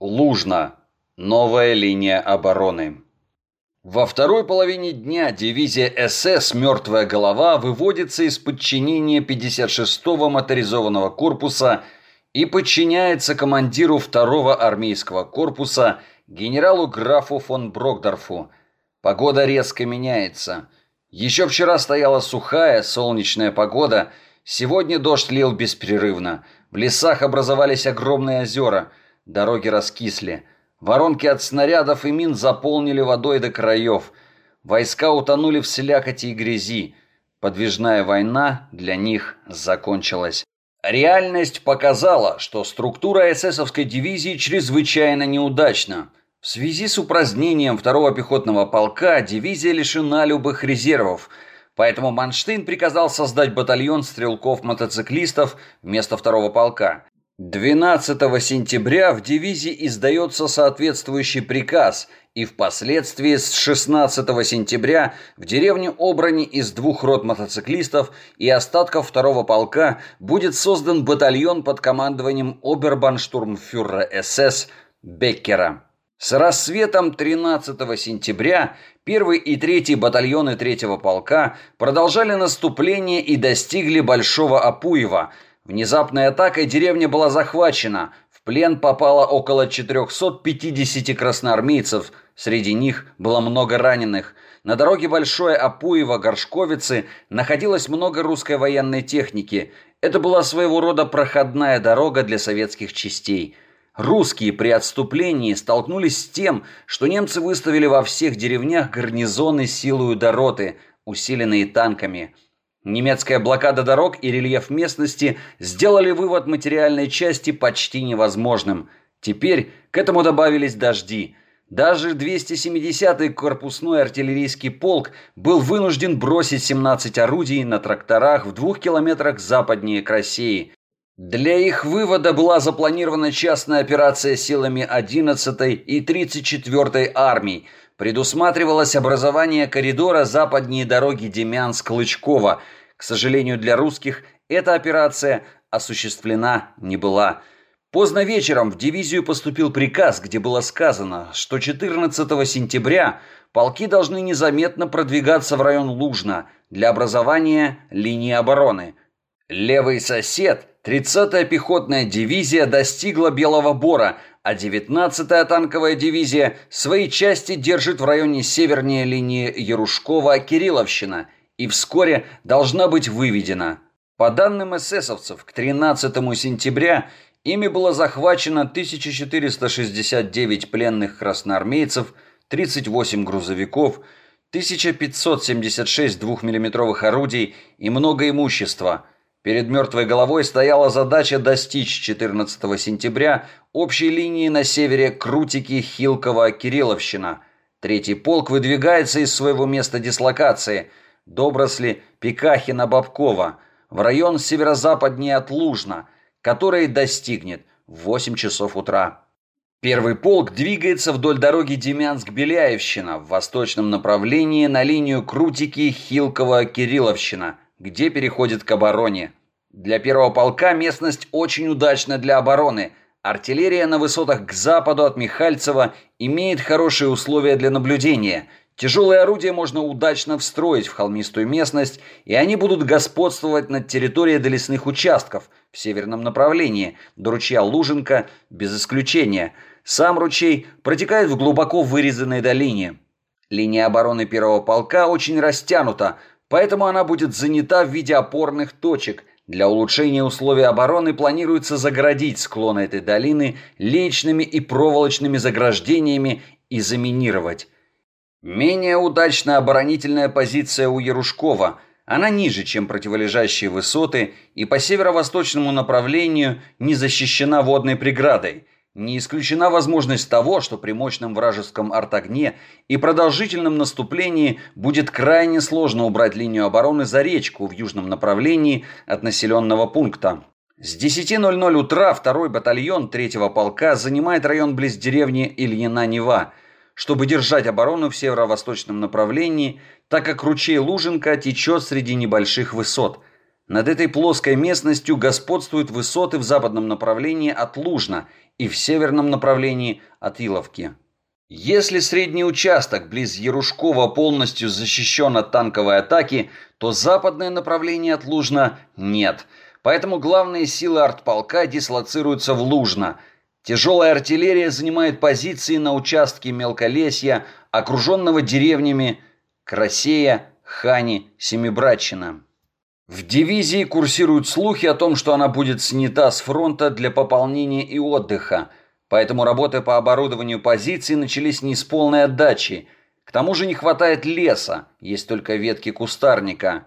Лужно. Новая линия обороны. Во второй половине дня дивизия СС «Мертвая голова» выводится из подчинения 56-го моторизованного корпуса и подчиняется командиру 2-го армейского корпуса генералу графу фон Брокдорфу. Погода резко меняется. Еще вчера стояла сухая, солнечная погода, сегодня дождь лил беспрерывно. В лесах образовались огромные озера – Дороги раскисли. Воронки от снарядов и мин заполнили водой до краев. Войска утонули в слякоти и грязи. Подвижная война для них закончилась. Реальность показала, что структура эсэсовской дивизии чрезвычайно неудачна. В связи с упразднением второго пехотного полка дивизия лишена любых резервов, поэтому Манштейн приказал создать батальон стрелков-мотоциклистов вместо второго полка. 12 сентября в дивизии издается соответствующий приказ, и впоследствии с 16 сентября в деревне Обрани из двух рот мотоциклистов и остатков второго полка будет создан батальон под командованием обербанштурмфюрера СС Беккера. С рассветом 13 сентября первый и третий батальоны третьего полка продолжали наступление и достигли Большого Апуева – Внезапной атакой деревня была захвачена. В плен попало около 450 красноармейцев. Среди них было много раненых. На дороге Большое Апуево-Горшковицы находилось много русской военной техники. Это была своего рода проходная дорога для советских частей. Русские при отступлении столкнулись с тем, что немцы выставили во всех деревнях гарнизоны силою дороты, усиленные танками – Немецкая блокада дорог и рельеф местности сделали вывод материальной части почти невозможным. Теперь к этому добавились дожди. Даже 270-й корпусной артиллерийский полк был вынужден бросить 17 орудий на тракторах в двух километрах западнее Красеи. Для их вывода была запланирована частная операция силами 11-й и 34-й армий – предусматривалось образование коридора западнее дороги Демянск-Лычково. К сожалению для русских, эта операция осуществлена не была. Поздно вечером в дивизию поступил приказ, где было сказано, что 14 сентября полки должны незаметно продвигаться в район Лужна для образования линии обороны. Левый сосед, 30-я пехотная дивизия, достигла Белого Бора – а 19-я танковая дивизия свои части держит в районе севернее линии Ярушкова-Кирилловщина и вскоре должна быть выведена. По данным эсэсовцев, к 13 сентября ими было захвачено 1469 пленных красноармейцев, 38 грузовиков, 1576 двухмиллиметровых орудий и много имущества – Перед мертвой головой стояла задача достичь 14 сентября общей линии на севере Крутики, Хилково, Кирилловщина. Третий полк выдвигается из своего места дислокации Добросли, Пикахина, Бабкова в район северо-западнее от Лужна, который достигнет в 8 часов утра. Первый полк двигается вдоль дороги Демянск-Беляевщина в восточном направлении на линию Крутики, Хилково, Кирилловщина – где переходит к обороне. Для первого полка местность очень удачна для обороны. Артиллерия на высотах к западу от Михальцева имеет хорошие условия для наблюдения. Тяжелые орудия можно удачно встроить в холмистую местность, и они будут господствовать над территорией до лесных участков в северном направлении, до ручья Луженка без исключения. Сам ручей протекает в глубоко вырезанной долине. Линия обороны первого полка очень растянута, Поэтому она будет занята в виде опорных точек. Для улучшения условий обороны планируется заградить склоны этой долины личными и проволочными заграждениями и заминировать. Менее удачная оборонительная позиция у Ярушкова. Она ниже, чем противолежащие высоты, и по северо-восточному направлению не защищена водной преградой – не исключена возможность того, что при мощном вражеском артогне и продолжительном наступлении будет крайне сложно убрать линию обороны за речку в южном направлении от населенного пункта. С 10.00 утра второй батальон третьего полка занимает район близ деревни Ильина-Нева, чтобы держать оборону в северо-восточном направлении, так как ручей Луженка течет среди небольших высот. Над этой плоской местностью господствуют высоты в западном направлении от Лужна – и в северном направлении от Иловки. Если средний участок близ Ярушкова полностью защищен от танковой атаки, то западное направление от Лужна нет. Поэтому главные силы артполка дислоцируются в Лужно. Тяжелая артиллерия занимает позиции на участке Мелколесья, окруженного деревнями Красея, Хани, Семибратчина. В дивизии курсируют слухи о том, что она будет снята с фронта для пополнения и отдыха, поэтому работы по оборудованию позиций начались не с полной отдачи. К тому же не хватает леса, есть только ветки кустарника.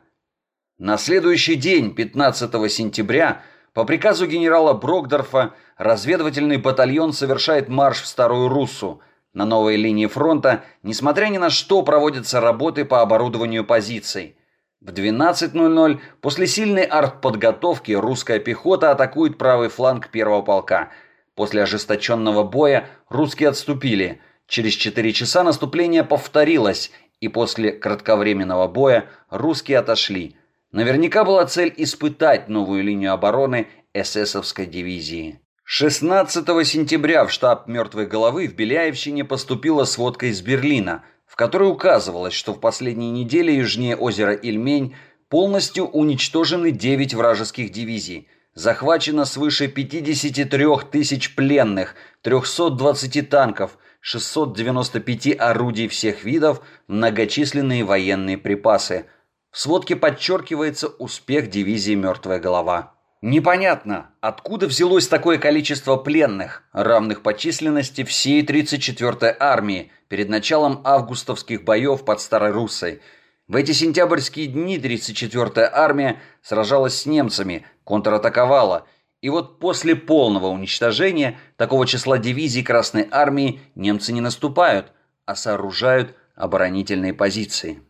На следующий день, 15 сентября, по приказу генерала Брокдорфа, разведывательный батальон совершает марш в Старую Руссу. На новой линии фронта, несмотря ни на что, проводятся работы по оборудованию позиций. В 12.00 после сильной артподготовки русская пехота атакует правый фланг первого полка. После ожесточенного боя русские отступили. Через 4 часа наступление повторилось, и после кратковременного боя русские отошли. Наверняка была цель испытать новую линию обороны эсэсовской дивизии. 16 сентября в штаб «Мертвой головы» в Беляевщине поступила сводка из Берлина – в которой указывалось, что в последние недели южнее озера Ильмень полностью уничтожены 9 вражеских дивизий, захвачено свыше 53 тысяч пленных, 320 танков, 695 орудий всех видов, многочисленные военные припасы. В сводке подчеркивается успех дивизии «Мертвая голова». Непонятно, откуда взялось такое количество пленных, равных по численности всей 34-й армии, перед началом августовских боев под Старой Руссой. В эти сентябрьские дни 34-я армия сражалась с немцами, контратаковала, и вот после полного уничтожения такого числа дивизий Красной армии немцы не наступают, а сооружают оборонительные позиции.